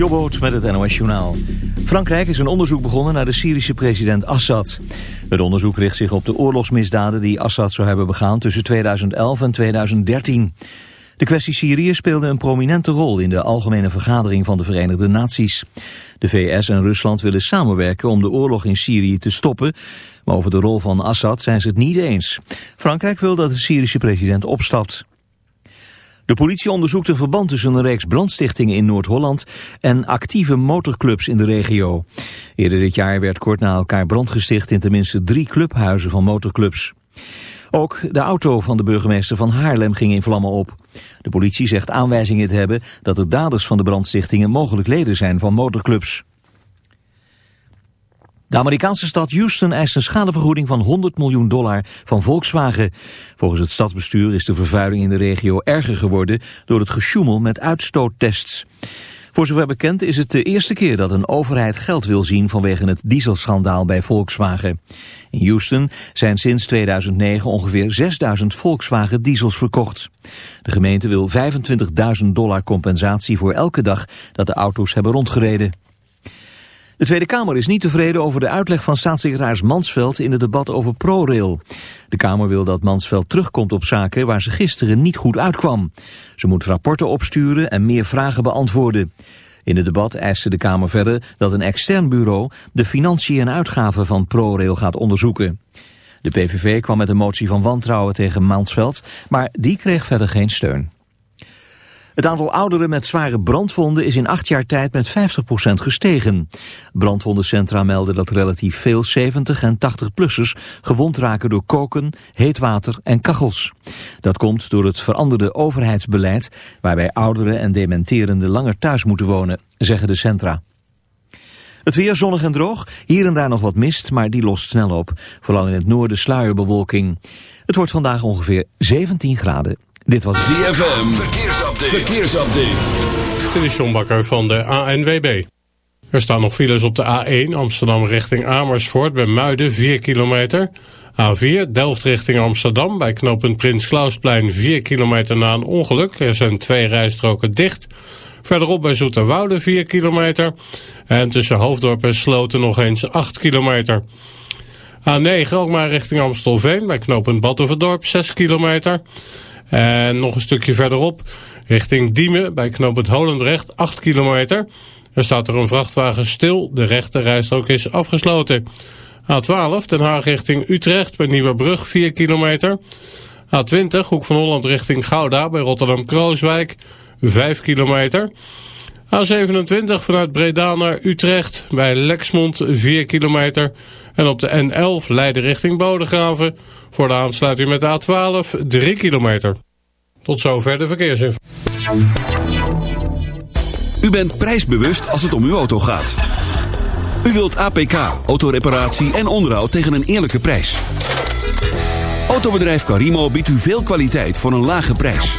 Jobboot met het NOS Journaal. Frankrijk is een onderzoek begonnen naar de Syrische president Assad. Het onderzoek richt zich op de oorlogsmisdaden die Assad zou hebben begaan tussen 2011 en 2013. De kwestie Syrië speelde een prominente rol in de Algemene Vergadering van de Verenigde Naties. De VS en Rusland willen samenwerken om de oorlog in Syrië te stoppen, maar over de rol van Assad zijn ze het niet eens. Frankrijk wil dat de Syrische president opstapt. De politie onderzoekt een verband tussen een reeks brandstichtingen in Noord-Holland en actieve motorclubs in de regio. Eerder dit jaar werd kort na elkaar brand gesticht in tenminste drie clubhuizen van motorclubs. Ook de auto van de burgemeester van Haarlem ging in vlammen op. De politie zegt aanwijzingen te hebben dat de daders van de brandstichtingen mogelijk leden zijn van motorclubs. De Amerikaanse stad Houston eist een schadevergoeding van 100 miljoen dollar van Volkswagen. Volgens het stadsbestuur is de vervuiling in de regio erger geworden door het gesjoemel met uitstoottests. Voor zover bekend is het de eerste keer dat een overheid geld wil zien vanwege het dieselschandaal bij Volkswagen. In Houston zijn sinds 2009 ongeveer 6000 Volkswagen diesels verkocht. De gemeente wil 25.000 dollar compensatie voor elke dag dat de auto's hebben rondgereden. De Tweede Kamer is niet tevreden over de uitleg van staatssecretaris Mansveld in het debat over ProRail. De Kamer wil dat Mansveld terugkomt op zaken waar ze gisteren niet goed uitkwam. Ze moet rapporten opsturen en meer vragen beantwoorden. In het debat eiste de Kamer verder dat een extern bureau de financiën en uitgaven van ProRail gaat onderzoeken. De PVV kwam met een motie van wantrouwen tegen Mansveld, maar die kreeg verder geen steun. Het aantal ouderen met zware brandwonden is in acht jaar tijd met 50% gestegen. Brandwondencentra melden dat relatief veel 70 en 80-plussers gewond raken door koken, heet water en kachels. Dat komt door het veranderde overheidsbeleid waarbij ouderen en dementerenden langer thuis moeten wonen, zeggen de centra. Het weer zonnig en droog, hier en daar nog wat mist, maar die lost snel op. Vooral in het noorden sluierbewolking. Het wordt vandaag ongeveer 17 graden. Dit was ZFM. Verkeersupdate. Verkeersupdate. Dit is John Bakker van de ANWB. Er staan nog files op de A1 Amsterdam richting Amersfoort bij Muiden 4 kilometer. A4 Delft richting Amsterdam bij knooppunt Prins Klausplein 4 kilometer na een ongeluk. Er zijn twee rijstroken dicht. Verderop bij Zoeterwoude 4 kilometer. En tussen Hoofddorp en Sloten nog eens 8 kilometer. A9 ook maar richting Amstelveen bij knooppunt Battenverdorp 6 kilometer. En nog een stukje verderop, richting Diemen, bij knooppunt Holendrecht, 8 kilometer. Er staat er een vrachtwagen stil, de rechte rijstrook is afgesloten. A12, Den Haag richting Utrecht, bij Nieuwebrug, 4 kilometer. A20, Hoek van Holland richting Gouda, bij Rotterdam-Krooswijk, 5 kilometer. A27 vanuit Breda naar Utrecht, bij Lexmond, 4 kilometer. En op de N11 Leiden richting Bodegraven voor de aansluiting met de A12 3 kilometer. Tot zover de verkeersinformatie. U bent prijsbewust als het om uw auto gaat. U wilt APK, autoreparatie en onderhoud tegen een eerlijke prijs. Autobedrijf Carimo biedt u veel kwaliteit voor een lage prijs.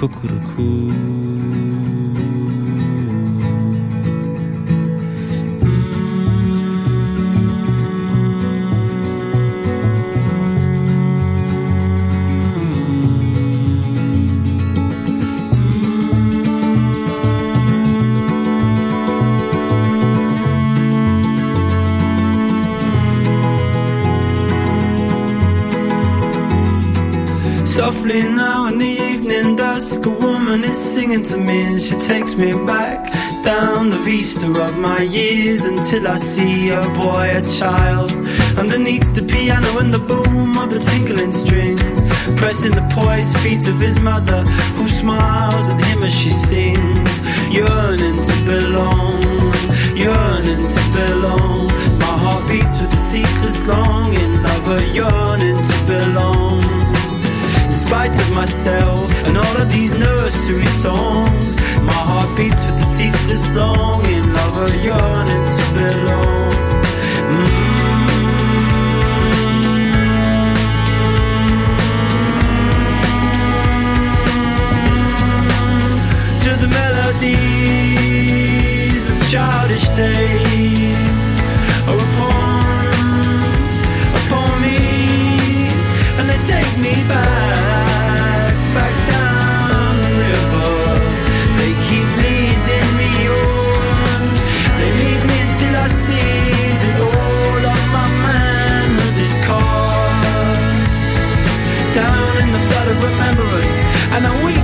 Cuckoo-cuckoo, Softly now in the evening dusk, a woman is singing to me, and she takes me back down the vista of my years until I see a boy, a child, underneath the piano and the boom of the tinkling strings, pressing the poised feet of his mother, who songs. My heart beats with the ceaseless longing of a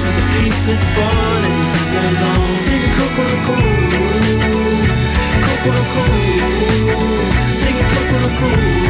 for the peaceless born and sing along. Sing coco Kokoroko, sing coco.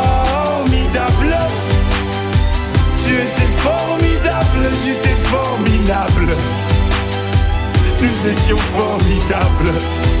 Formidable. Nous étions formidables.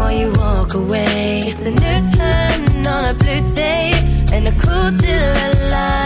or you walk away. It's a new turn on a blue day and a cool deal of life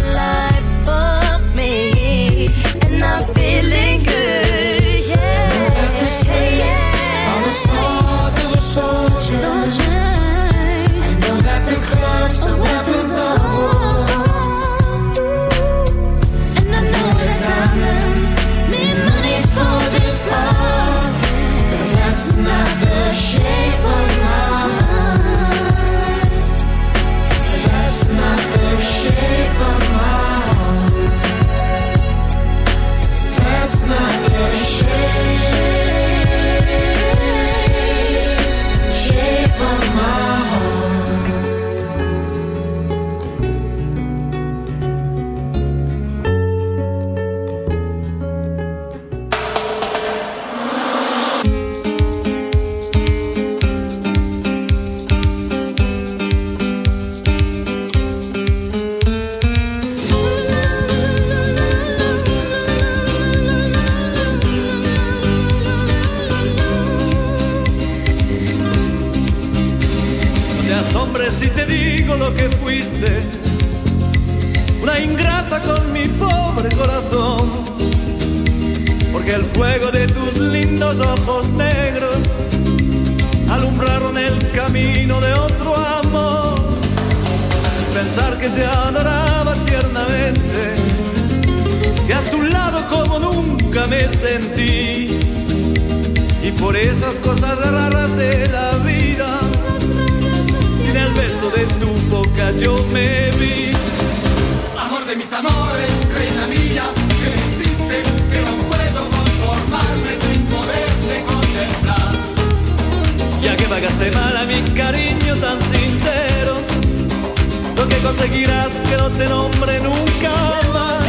conseguirás que no te nombre nunca más.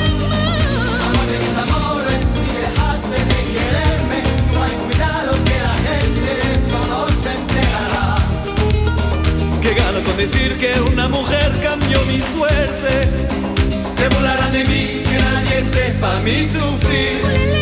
Amor de mis amores, si dejaste de quererme, no hay cuidado que la gente de eso no se enterará. Que gano con decir que una mujer cambió mi suerte. Se burlarán de mí, que nadie sepa mi sufrir.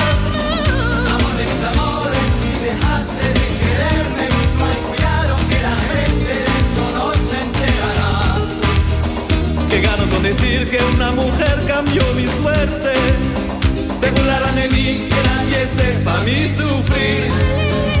Que una mujer cambió mi suerte. Se burlarán de mí, que nadie sepa mi sufrir.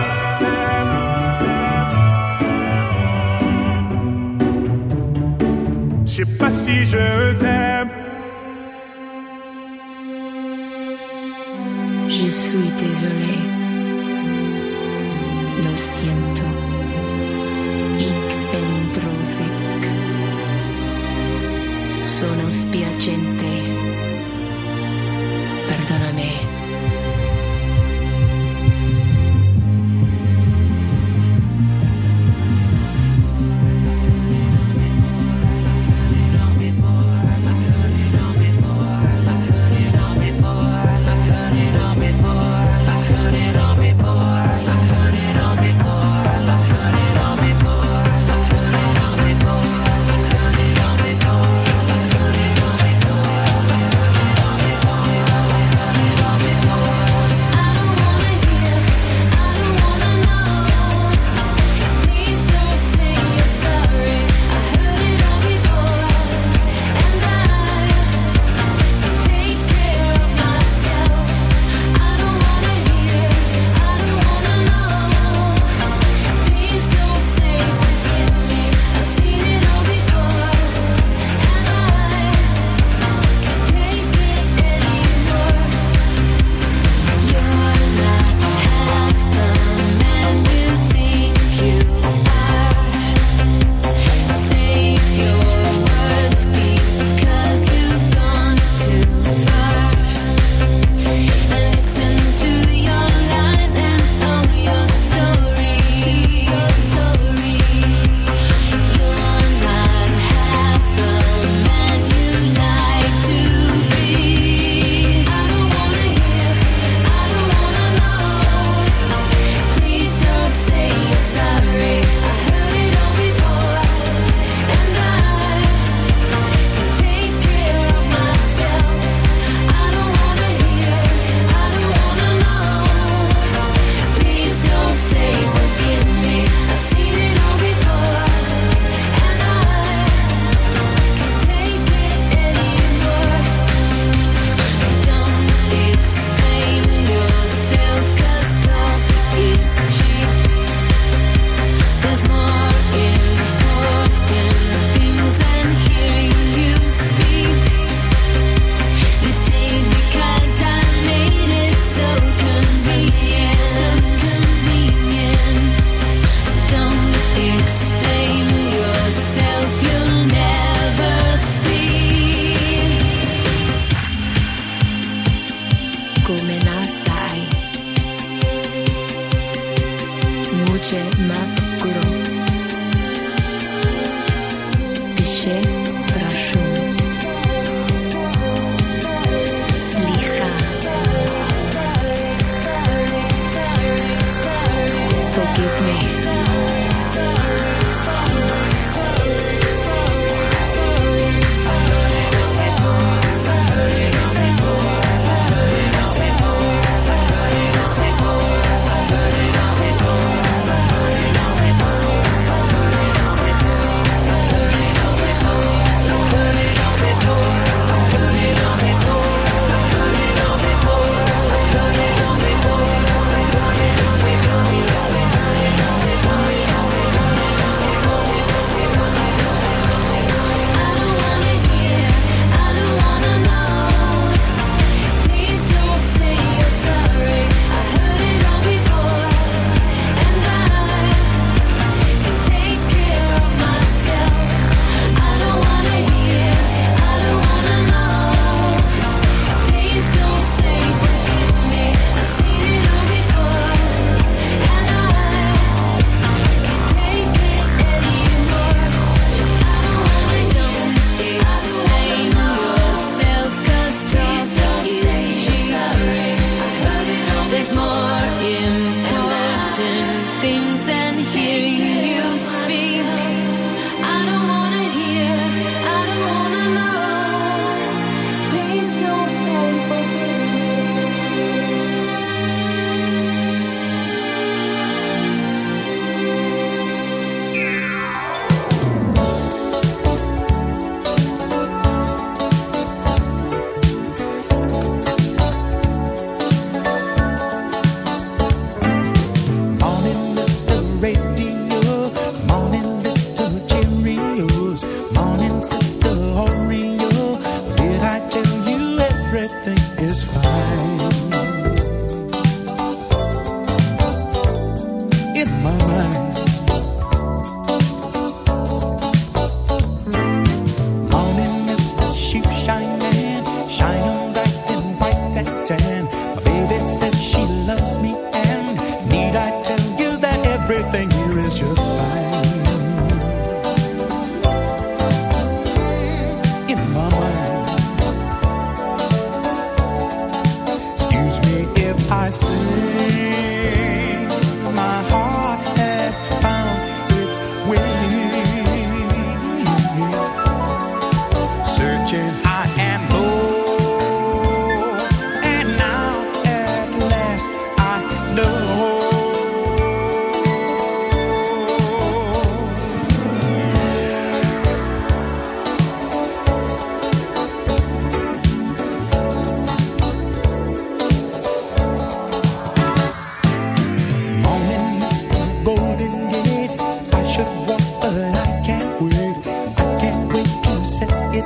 si je t'aime.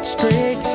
straight.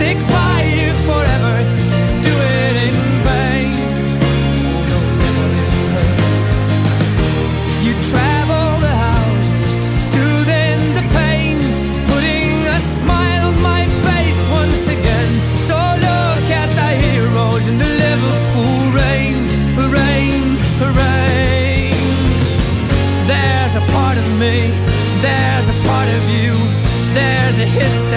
stick